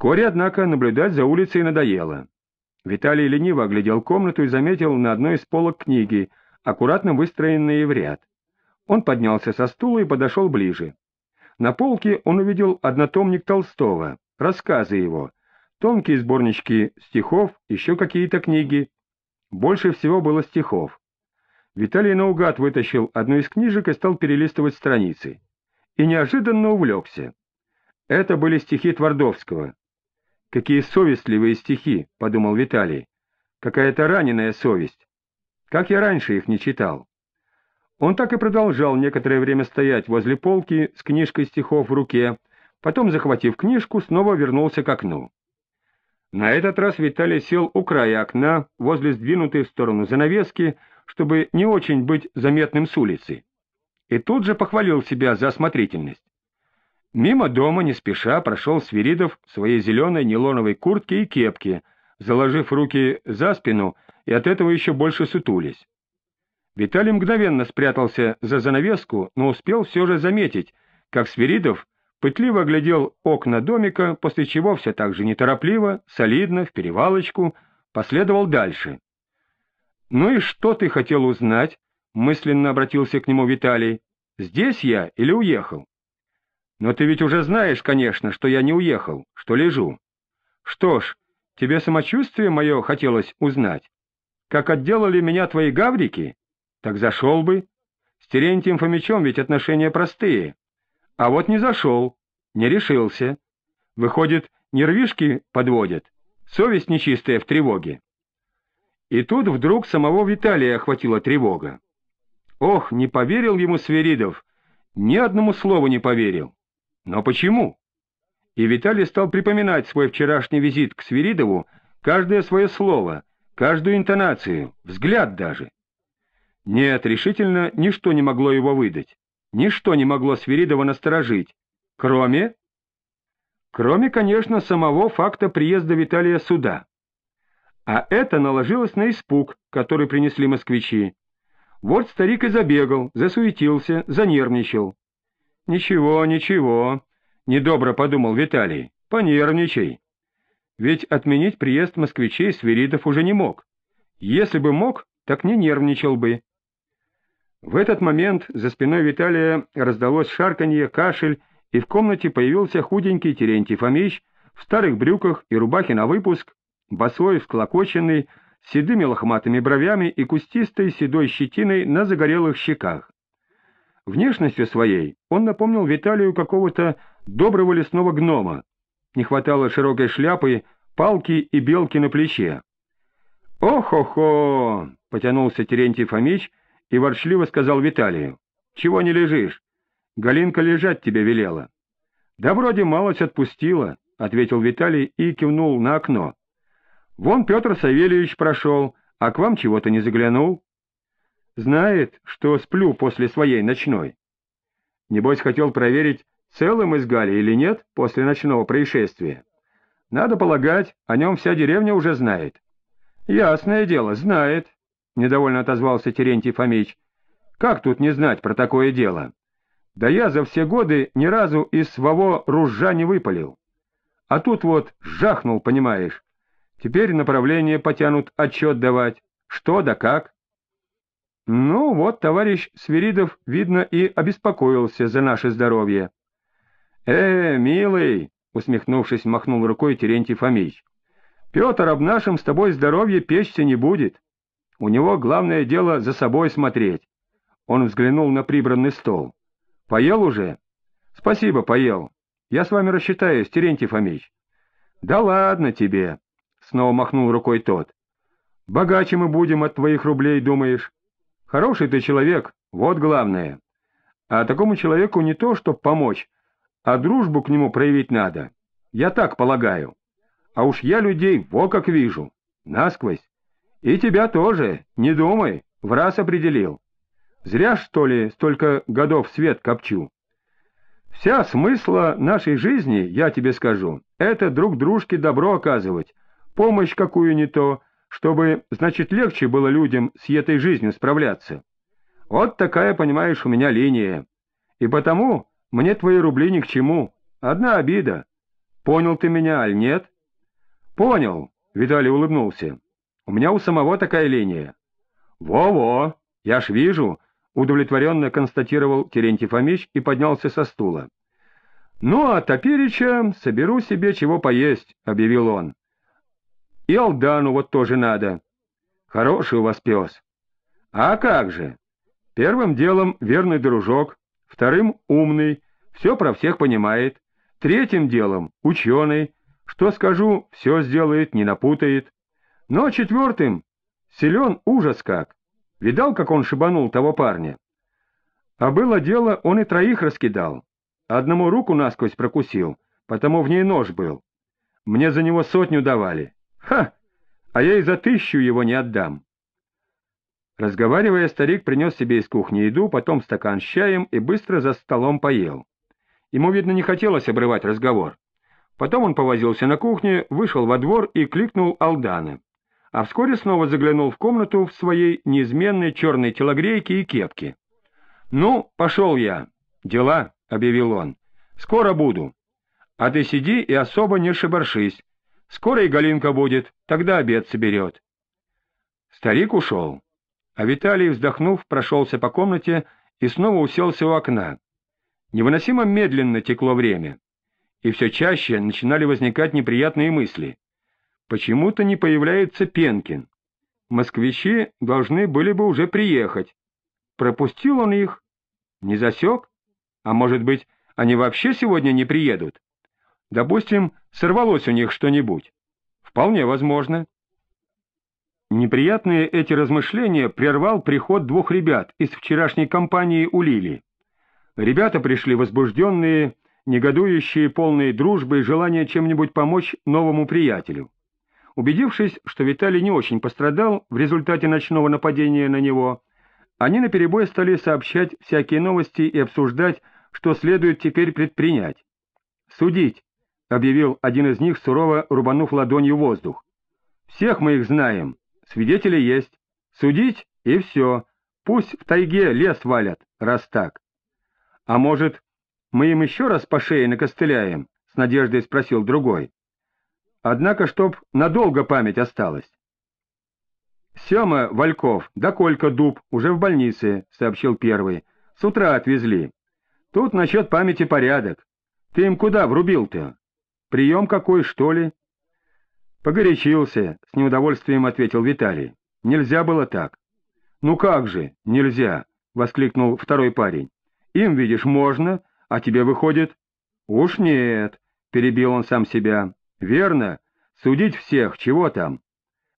Вскоре, однако, наблюдать за улицей надоело. Виталий лениво оглядел комнату и заметил на одной из полок книги, аккуратно выстроенные в ряд. Он поднялся со стула и подошел ближе. На полке он увидел однотомник Толстого, рассказы его, тонкие сборнички стихов, еще какие-то книги. Больше всего было стихов. Виталий наугад вытащил одну из книжек и стал перелистывать страницы. И неожиданно увлекся. Это были стихи Твардовского. «Какие совестливые стихи», — подумал Виталий. «Какая-то раненая совесть. Как я раньше их не читал». Он так и продолжал некоторое время стоять возле полки с книжкой стихов в руке, потом, захватив книжку, снова вернулся к окну. На этот раз Виталий сел у края окна, возле сдвинутой в сторону занавески, чтобы не очень быть заметным с улицы. И тут же похвалил себя за осмотрительность. Мимо дома не спеша прошел Свиридов в своей зеленой нейлоновой куртке и кепке, заложив руки за спину и от этого еще больше сутулись. Виталий мгновенно спрятался за занавеску, но успел все же заметить, как Свиридов пытливо глядел окна домика, после чего все так же неторопливо, солидно, в перевалочку, последовал дальше. «Ну и что ты хотел узнать?» — мысленно обратился к нему Виталий. «Здесь я или уехал?» Но ты ведь уже знаешь, конечно, что я не уехал, что лежу. Что ж, тебе самочувствие мое хотелось узнать. Как отделали меня твои гаврики? Так зашел бы. С Терентием Фомичом ведь отношения простые. А вот не зашел, не решился. Выходит, нервишки подводят, совесть нечистая в тревоге. И тут вдруг самого Виталия охватила тревога. Ох, не поверил ему Сверидов, ни одному слову не поверил. Но почему? И Виталий стал припоминать свой вчерашний визит к Свиридову, каждое свое слово, каждую интонацию, взгляд даже. Нет, решительно ничто не могло его выдать, ничто не могло Свиридова насторожить, кроме... Кроме, конечно, самого факта приезда Виталия сюда. А это наложилось на испуг, который принесли москвичи. Вот старик и забегал, засуетился, занервничал. «Ничего, ничего», — недобро подумал Виталий, — «понервничай». Ведь отменить приезд москвичей Свиридов уже не мог. Если бы мог, так не нервничал бы. В этот момент за спиной Виталия раздалось шарканье, кашель, и в комнате появился худенький Терентий Фомич в старых брюках и рубахе на выпуск, босой, всклокоченный, с седыми лохматыми бровями и кустистой седой щетиной на загорелых щеках. Внешностью своей он напомнил Виталию какого-то доброго лесного гнома. Не хватало широкой шляпы, палки и белки на плече. «Ох-хо-хо!» — потянулся Терентий Фомич и ворчливо сказал Виталию. «Чего не лежишь? Галинка лежать тебе велела». «Да вроде малость отпустила», — ответил Виталий и кивнул на окно. «Вон Петр Савельевич прошел, а к вам чего-то не заглянул». Знает, что сплю после своей ночной. Небось, хотел проверить, целым из Гали или нет после ночного происшествия. Надо полагать, о нем вся деревня уже знает. Ясное дело, знает, — недовольно отозвался Терентий Фомич. Как тут не знать про такое дело? Да я за все годы ни разу из своего ружжа не выпалил. А тут вот жахнул, понимаешь. Теперь направление потянут отчет давать. Что да как. Ну вот, товарищ Свиридов, видно, и обеспокоился за наше здоровье. — Э, милый, — усмехнувшись, махнул рукой Терентий Фомич, — Петр об нашем с тобой здоровье печься не будет. У него главное дело за собой смотреть. Он взглянул на прибранный стол. — Поел уже? — Спасибо, поел. Я с вами рассчитаюсь, Терентий Фомич. — Да ладно тебе, — снова махнул рукой тот. — Богаче мы будем от твоих рублей, думаешь? Хороший ты человек, вот главное. А такому человеку не то, чтобы помочь, а дружбу к нему проявить надо. Я так полагаю. А уж я людей во как вижу, насквозь. И тебя тоже, не думай, в раз определил. Зря, что ли, столько годов свет копчу. Вся смысла нашей жизни, я тебе скажу, это друг дружке добро оказывать, помощь какую не то, чтобы, значит, легче было людям с этой жизнью справляться. Вот такая, понимаешь, у меня линия. И потому мне твои рубли ни к чему. Одна обида. Понял ты меня, аль нет? Понял, Виталий улыбнулся. У меня у самого такая линия. Во-во, я ж вижу, удовлетворенно констатировал Терентий Фомич и поднялся со стула. «Ну, а топереча соберу себе чего поесть», — объявил он. «И Алдану вот тоже надо. Хороший у вас пес». «А как же? Первым делом верный дружок, вторым — умный, все про всех понимает, третьим делом — ученый, что скажу, все сделает, не напутает. Но четвертым — силен ужас как. Видал, как он шибанул того парня? А было дело, он и троих раскидал. Одному руку насквозь прокусил, потому в ней нож был. Мне за него сотню давали. Ха! А я и за тысячу его не отдам. Разговаривая, старик принес себе из кухни еду, потом стакан с чаем и быстро за столом поел. Ему, видно, не хотелось обрывать разговор. Потом он повозился на кухне, вышел во двор и кликнул Алдана. А вскоре снова заглянул в комнату в своей неизменной черной телогрейке и кепке. «Ну, пошел я. Дела», — объявил он. «Скоро буду. А ты сиди и особо не шебаршись. Скоро и Галинка будет, тогда обед соберет». Старик ушел. А Виталий, вздохнув, прошелся по комнате и снова уселся у окна. Невыносимо медленно текло время, и все чаще начинали возникать неприятные мысли. Почему-то не появляется Пенкин. Москвичи должны были бы уже приехать. Пропустил он их? Не засек? А может быть, они вообще сегодня не приедут? Допустим, сорвалось у них что-нибудь. Вполне возможно. Неприятные эти размышления прервал приход двух ребят из вчерашней компании у Лили. Ребята пришли возбужденные, негодующие, полные дружбы и желания чем-нибудь помочь новому приятелю. Убедившись, что Виталий не очень пострадал в результате ночного нападения на него, они наперебой стали сообщать всякие новости и обсуждать, что следует теперь предпринять. «Судить», — объявил один из них, сурово рубанув ладонью воздух. «Всех мы их знаем, Свидетели есть. Судить — и все. Пусть в тайге лес валят, раз так. — А может, мы им еще раз по шее накостыляем? — с надеждой спросил другой. — Однако, чтоб надолго память осталась. — Сема Вальков, да Колька Дуб, уже в больнице, — сообщил первый. — С утра отвезли. Тут насчет памяти порядок. Ты им куда врубил-то? Прием какой, что ли? Погорячился, с неудовольствием ответил Виталий. Нельзя было так. Ну как же, нельзя, воскликнул второй парень. Им, видишь, можно, а тебе выходит... Уж нет, перебил он сам себя. Верно, судить всех, чего там?